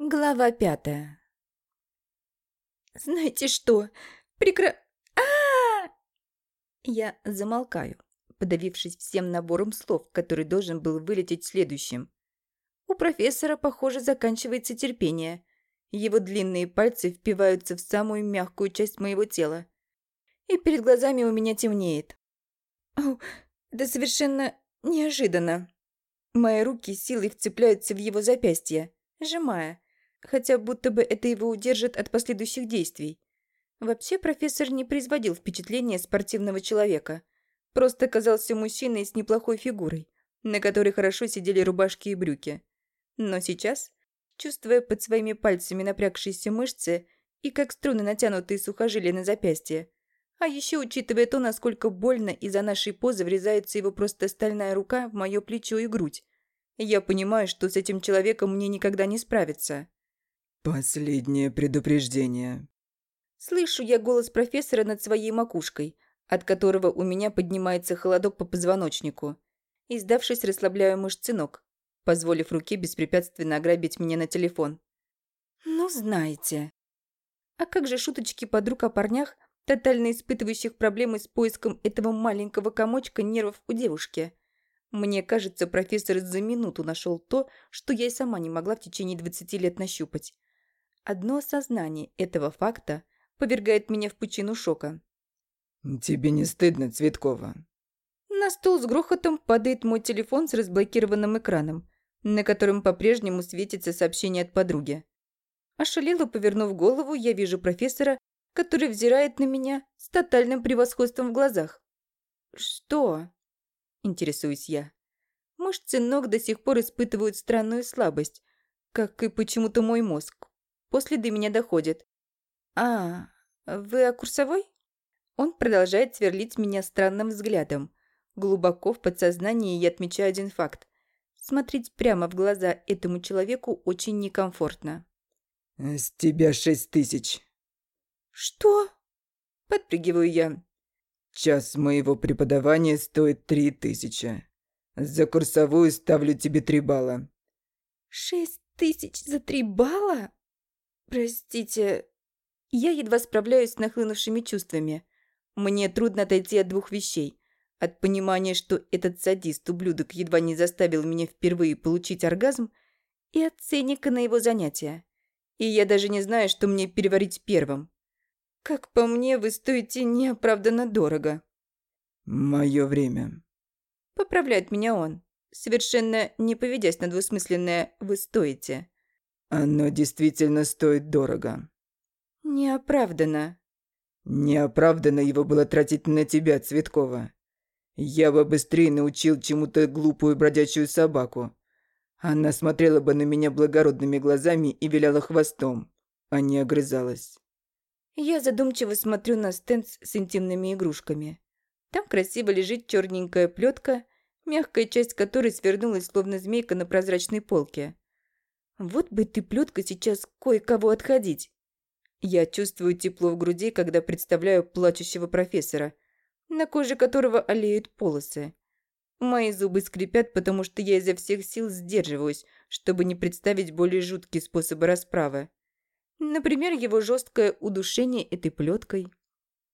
Глава пятая. «Знаете что? Прекра... а, Я замолкаю, подавившись всем набором слов, который должен был вылететь следующим. У профессора, похоже, заканчивается терпение. Его длинные пальцы впиваются в самую мягкую часть моего тела. И перед глазами у меня темнеет. О, это совершенно неожиданно. Мои руки силой вцепляются в его запястье, сжимая, хотя будто бы это его удержит от последующих действий. Вообще профессор не производил впечатления спортивного человека. Просто казался мужчиной с неплохой фигурой, на которой хорошо сидели рубашки и брюки. Но сейчас, чувствуя под своими пальцами напрягшиеся мышцы и как струны натянутые сухожилия на запястье, а еще учитывая то, насколько больно из-за нашей позы врезается его просто стальная рука в мое плечо и грудь, я понимаю, что с этим человеком мне никогда не справиться. «Последнее предупреждение». Слышу я голос профессора над своей макушкой, от которого у меня поднимается холодок по позвоночнику. Издавшись, расслабляю мышцы ног, позволив руке беспрепятственно ограбить меня на телефон. Ну, знаете. А как же шуточки подруг о парнях, тотально испытывающих проблемы с поиском этого маленького комочка нервов у девушки? Мне кажется, профессор за минуту нашел то, что я и сама не могла в течение 20 лет нащупать. Одно осознание этого факта повергает меня в пучину шока. «Тебе не стыдно, Цветкова?» На стол с грохотом падает мой телефон с разблокированным экраном, на котором по-прежнему светится сообщение от подруги. Ошалело повернув голову, я вижу профессора, который взирает на меня с тотальным превосходством в глазах. «Что?» – интересуюсь я. Мышцы ног до сих пор испытывают странную слабость, как и почему-то мой мозг. После до меня доходит. «А, вы о курсовой?» Он продолжает сверлить меня странным взглядом. Глубоко в подсознании я отмечаю один факт. Смотреть прямо в глаза этому человеку очень некомфортно. «С тебя шесть тысяч». «Что?» Подпрыгиваю я. «Час моего преподавания стоит три тысячи. За курсовую ставлю тебе три балла». «Шесть тысяч за три балла?» «Простите, я едва справляюсь с нахлынувшими чувствами. Мне трудно отойти от двух вещей. От понимания, что этот садист-ублюдок едва не заставил меня впервые получить оргазм, и от ценника на его занятия. И я даже не знаю, что мне переварить первым. Как по мне, вы стоите неоправданно дорого. Мое время. Поправляет меня он, совершенно не поведясь на двусмысленное «вы стоите». Оно действительно стоит дорого. Неоправданно. Неоправданно его было тратить на тебя, Цветкова. Я бы быстрее научил чему-то глупую бродячую собаку. Она смотрела бы на меня благородными глазами и виляла хвостом, а не огрызалась. Я задумчиво смотрю на стенд с интимными игрушками. Там красиво лежит черненькая плетка, мягкая часть которой свернулась, словно змейка на прозрачной полке. Вот бы ты, плетка, сейчас кое-кого отходить. Я чувствую тепло в груди, когда представляю плачущего профессора, на коже которого олеют полосы. Мои зубы скрипят, потому что я изо всех сил сдерживаюсь, чтобы не представить более жуткие способы расправы. Например, его жесткое удушение этой плеткой.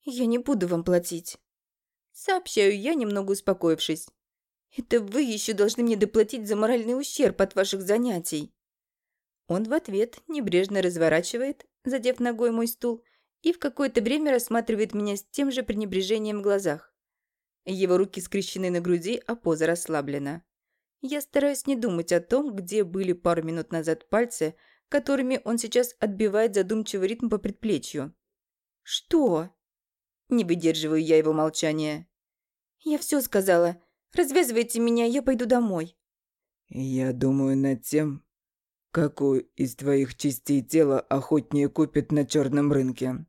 «Я не буду вам платить», — сообщаю я, немного успокоившись. «Это вы еще должны мне доплатить за моральный ущерб от ваших занятий». Он в ответ небрежно разворачивает, задев ногой мой стул, и в какое-то время рассматривает меня с тем же пренебрежением в глазах. Его руки скрещены на груди, а поза расслаблена. Я стараюсь не думать о том, где были пару минут назад пальцы, которыми он сейчас отбивает задумчивый ритм по предплечью. «Что?» Не выдерживаю я его молчания. «Я все сказала. Развязывайте меня, я пойду домой». «Я думаю над тем, Какую из твоих частей тела охотнее купят на черном рынке?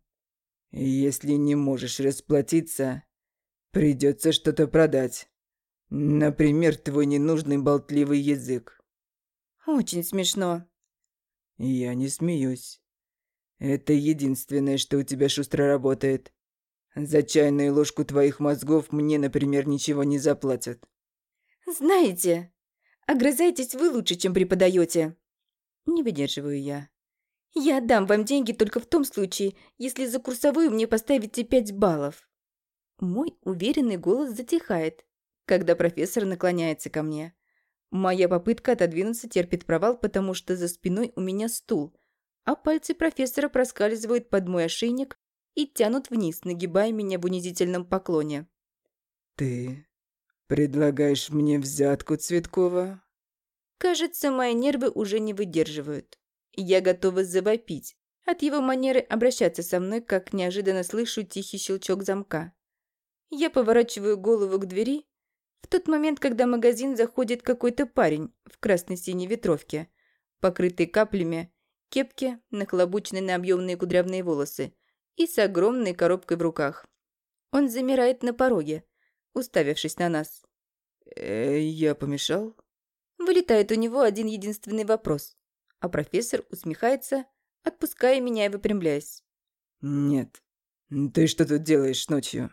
Если не можешь расплатиться, придется что-то продать. Например, твой ненужный болтливый язык. Очень смешно. Я не смеюсь. Это единственное, что у тебя шустро работает. За чайную ложку твоих мозгов мне, например, ничего не заплатят. Знаете, огрызаетесь вы лучше, чем преподаете. Не выдерживаю я. Я отдам вам деньги только в том случае, если за курсовую мне поставите пять баллов. Мой уверенный голос затихает, когда профессор наклоняется ко мне. Моя попытка отодвинуться терпит провал, потому что за спиной у меня стул, а пальцы профессора проскальзывают под мой ошейник и тянут вниз, нагибая меня в унизительном поклоне. «Ты предлагаешь мне взятку, Цветкова?» Кажется, мои нервы уже не выдерживают. Я готова завопить. От его манеры обращаться со мной, как неожиданно слышу тихий щелчок замка. Я поворачиваю голову к двери. В тот момент, когда в магазин заходит какой-то парень в красно-синей ветровке, покрытый каплями, кепке, нахлобученной на объемные кудрявные волосы и с огромной коробкой в руках. Он замирает на пороге, уставившись на нас. «Э, «Я помешал?» Вылетает у него один единственный вопрос, а профессор усмехается, отпуская меня и выпрямляясь. «Нет. Ты что тут делаешь ночью?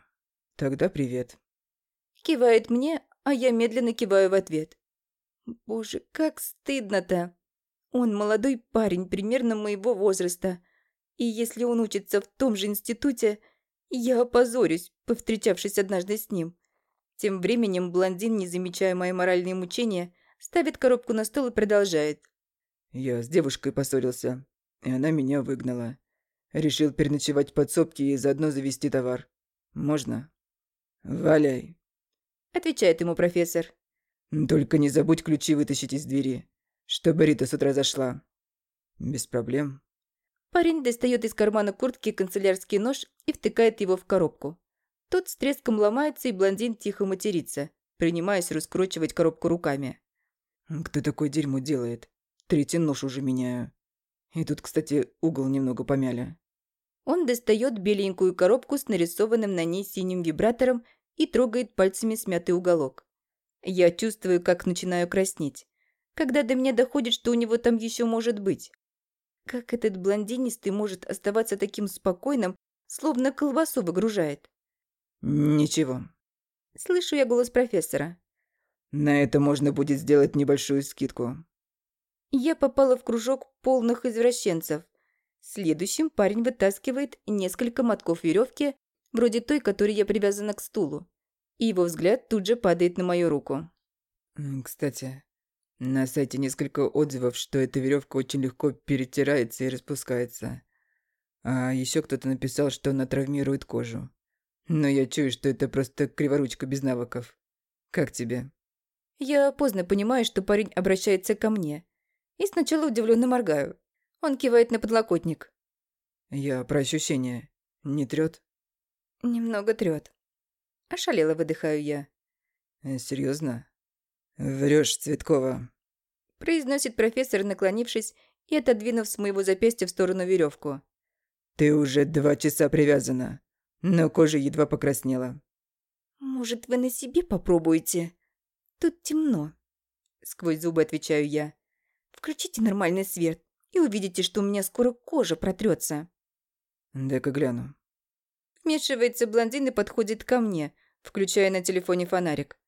Тогда привет». Кивает мне, а я медленно киваю в ответ. Боже, как стыдно-то. Он молодой парень, примерно моего возраста. И если он учится в том же институте, я опозорюсь, повстречавшись однажды с ним. Тем временем блондин, не замечая мои моральные мучения, ставит коробку на стол и продолжает. Я с девушкой поссорился, и она меня выгнала. Решил переночевать в подсобке и заодно завести товар. Можно? Валяй. Отвечает ему профессор. Только не забудь ключи вытащить из двери, чтобы Рита с утра зашла. Без проблем. Парень достает из кармана куртки канцелярский нож и втыкает его в коробку. Тот с треском ломается, и блондин тихо матерится, принимаясь раскручивать коробку руками. «Кто такое дерьмо делает? Третий нож уже меняю. И тут, кстати, угол немного помяли». Он достает беленькую коробку с нарисованным на ней синим вибратором и трогает пальцами смятый уголок. Я чувствую, как начинаю краснеть, когда до меня доходит, что у него там еще может быть. Как этот блондинистый может оставаться таким спокойным, словно колбасу выгружает? «Ничего». Слышу я голос профессора. «На это можно будет сделать небольшую скидку». Я попала в кружок полных извращенцев. Следующим парень вытаскивает несколько мотков веревки, вроде той, которой я привязана к стулу. И его взгляд тут же падает на мою руку. «Кстати, на сайте несколько отзывов, что эта веревка очень легко перетирается и распускается. А еще кто-то написал, что она травмирует кожу. Но я чую, что это просто криворучка без навыков. Как тебе? Я поздно понимаю, что парень обращается ко мне. И сначала удивленно моргаю. Он кивает на подлокотник. Я про ощущения. Не трёт? Немного трёт. Ошалело выдыхаю я. Э, Серьезно? Врешь, Цветкова произносит профессор, наклонившись и отодвинув с моего запястья в сторону веревку. «Ты уже два часа привязана, но кожа едва покраснела». «Может, вы на себе попробуете? Тут темно», — сквозь зубы отвечаю я. «Включите нормальный свет и увидите, что у меня скоро кожа протрется». «Дай-ка гляну». Вмешивается блондин и подходит ко мне, включая на телефоне фонарик.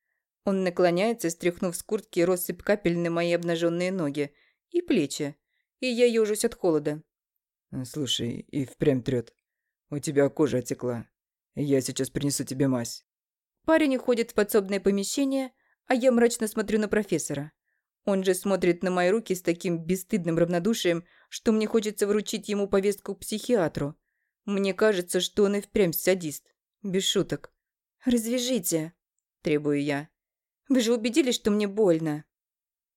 Он наклоняется, стряхнув с куртки россыпь капель на мои обнаженные ноги и плечи, и я ежусь от холода. «Слушай, и впрямь трёт. У тебя кожа отекла. Я сейчас принесу тебе мазь». Парень уходит в подсобное помещение, а я мрачно смотрю на профессора. Он же смотрит на мои руки с таким бесстыдным равнодушием, что мне хочется вручить ему повестку к психиатру. Мне кажется, что он и впрямь садист. Без шуток. «Развяжите», – требую я. Вы же убедились, что мне больно?»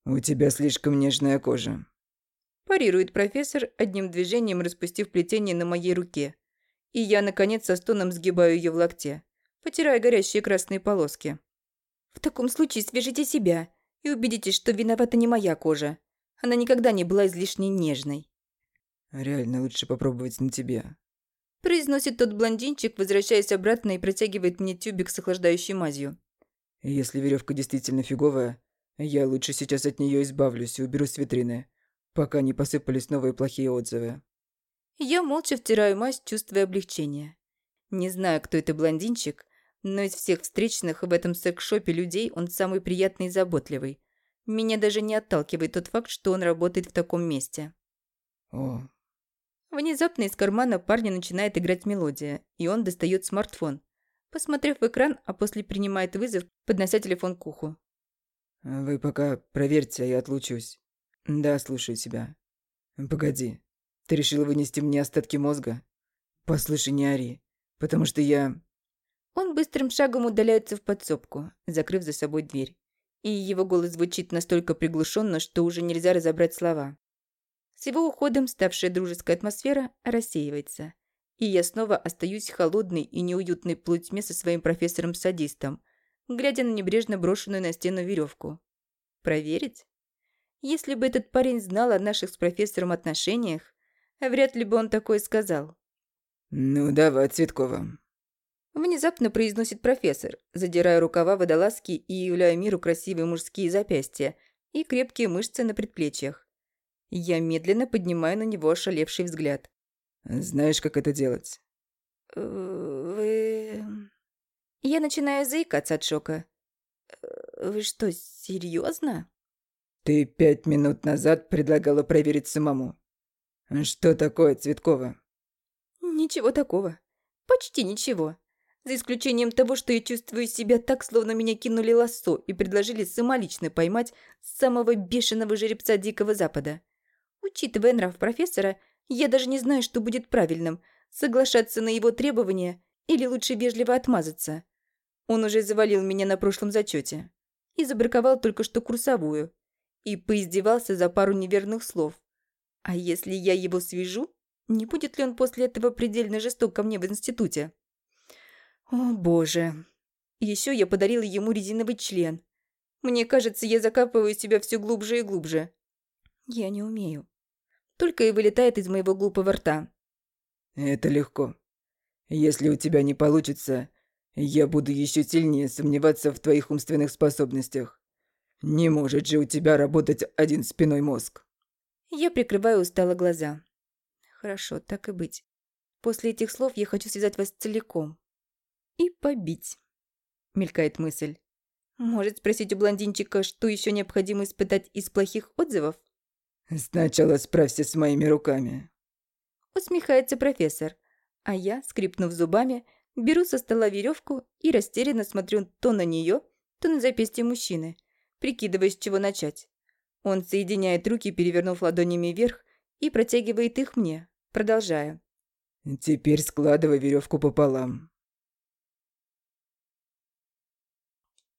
«У тебя слишком нежная кожа», – парирует профессор, одним движением распустив плетение на моей руке. И я, наконец, со стоном сгибаю ее в локте, потирая горящие красные полоски. «В таком случае свяжите себя и убедитесь, что виновата не моя кожа. Она никогда не была излишне нежной». «Реально лучше попробовать на тебе», – произносит тот блондинчик, возвращаясь обратно и протягивает мне тюбик с охлаждающей мазью. Если веревка действительно фиговая, я лучше сейчас от нее избавлюсь и уберу с витрины, пока не посыпались новые плохие отзывы. Я молча втираю мазь, чувствуя облегчение. Не знаю, кто это блондинчик, но из всех встречных в этом секс-шопе людей он самый приятный и заботливый. Меня даже не отталкивает тот факт, что он работает в таком месте. О, Внезапно из кармана парня начинает играть мелодия, и он достает смартфон. Посмотрев в экран, а после принимает вызов, поднося телефон к уху. вы пока проверьте, а я отлучусь. Да, слушаю тебя. Погоди, ты решила вынести мне остатки мозга? Послушай, не ори, потому что я... Он быстрым шагом удаляется в подсобку, закрыв за собой дверь. И его голос звучит настолько приглушенно, что уже нельзя разобрать слова. С его уходом ставшая дружеская атмосфера рассеивается. И я снова остаюсь холодной и неуютной плотьме со своим профессором-садистом, глядя на небрежно брошенную на стену веревку. Проверить? Если бы этот парень знал о наших с профессором отношениях, вряд ли бы он такое сказал. Ну, давай, Цветкова. Внезапно произносит профессор, задирая рукава водолазки и являя миру красивые мужские запястья и крепкие мышцы на предплечьях. Я медленно поднимаю на него ошалевший взгляд. Знаешь, как это делать? Э, «Вы...» Я начинаю заикаться от шока. «Э, «Вы что, серьезно? Ты пять минут назад предлагала проверить самому. Что такое, Цветкова? Ничего такого. Почти ничего. За исключением того, что я чувствую себя так, словно меня кинули лассо и предложили самолично поймать самого бешеного жеребца Дикого Запада. Учитывая нрав профессора, я даже не знаю, что будет правильным – соглашаться на его требования или лучше вежливо отмазаться. Он уже завалил меня на прошлом зачете и забраковал только что курсовую и поиздевался за пару неверных слов. А если я его свяжу, не будет ли он после этого предельно жесток ко мне в институте? О, боже. Еще я подарила ему резиновый член. Мне кажется, я закапываю себя все глубже и глубже. Я не умею только и вылетает из моего глупого рта. «Это легко. Если у тебя не получится, я буду еще сильнее сомневаться в твоих умственных способностях. Не может же у тебя работать один спиной мозг». Я прикрываю устало глаза. «Хорошо, так и быть. После этих слов я хочу связать вас целиком. И побить», — мелькает мысль. «Может спросить у блондинчика, что еще необходимо испытать из плохих отзывов?» «Сначала справься с моими руками». Усмехается профессор, а я, скрипнув зубами, беру со стола веревку и растерянно смотрю то на нее, то на запястье мужчины, прикидывая, с чего начать. Он соединяет руки, перевернув ладонями вверх, и протягивает их мне, продолжая. «Теперь складывай веревку пополам».